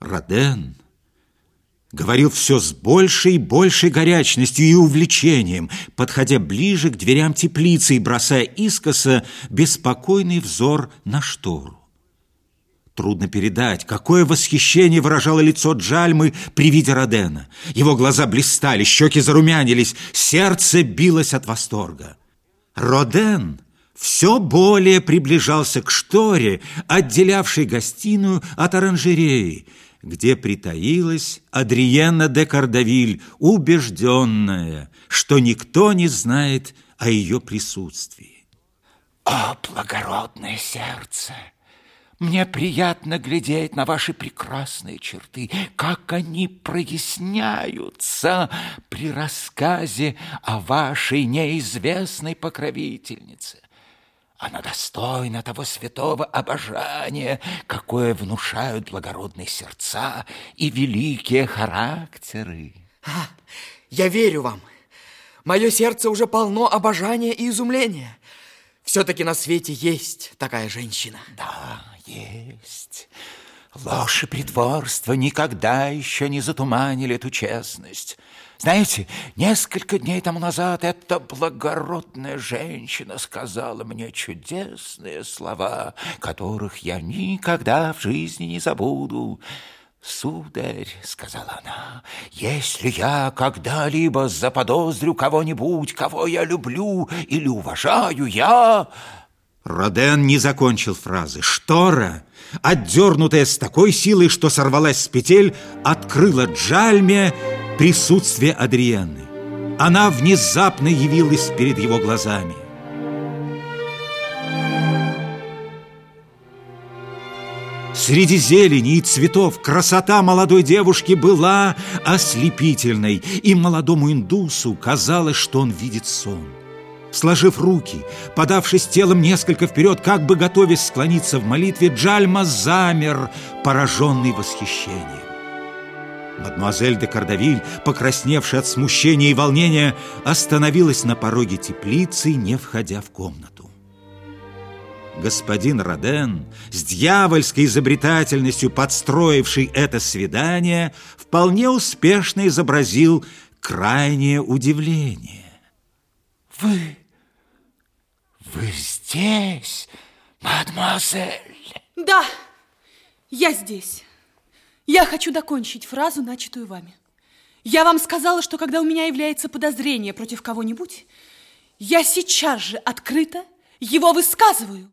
Роден говорил все с большей и большей горячностью и увлечением, подходя ближе к дверям теплицы и бросая искоса беспокойный взор на штору. Трудно передать, какое восхищение выражало лицо Джальмы при виде Родена. Его глаза блистали, щеки зарумянились, сердце билось от восторга. Роден все более приближался к шторе, отделявшей гостиную от оранжереи, где притаилась Адриена де Кардавиль, убежденная, что никто не знает о ее присутствии. О, благородное сердце! Мне приятно глядеть на ваши прекрасные черты, как они проясняются при рассказе о вашей неизвестной покровительнице. Она достойна того святого обожания, какое внушают благородные сердца и великие характеры. А, я верю вам. Мое сердце уже полно обожания и изумления. Все-таки на свете есть такая женщина. Да, есть. Ложь и притворство никогда еще не затуманили эту честность. Знаете, несколько дней тому назад эта благородная женщина сказала мне чудесные слова, которых я никогда в жизни не забуду. «Сударь», — сказала она, — «если я когда-либо заподозрю кого-нибудь, кого я люблю или уважаю, я...» Роден не закончил фразы. Штора, отдернутая с такой силой, что сорвалась с петель, открыла Джальме присутствие Адрианы. Она внезапно явилась перед его глазами. Среди зелени и цветов красота молодой девушки была ослепительной, и молодому индусу казалось, что он видит сон. Сложив руки, подавшись телом несколько вперед, как бы готовясь склониться в молитве, Джальма замер, пораженный восхищением. Мадемуазель де Кардавиль, покрасневшая от смущения и волнения, остановилась на пороге теплицы, не входя в комнату. Господин Роден, с дьявольской изобретательностью подстроивший это свидание, вполне успешно изобразил крайнее удивление. «Вы... вы здесь, мадемуазель?» «Да, я здесь». Я хочу докончить фразу, начатую вами. Я вам сказала, что когда у меня является подозрение против кого-нибудь, я сейчас же открыто его высказываю.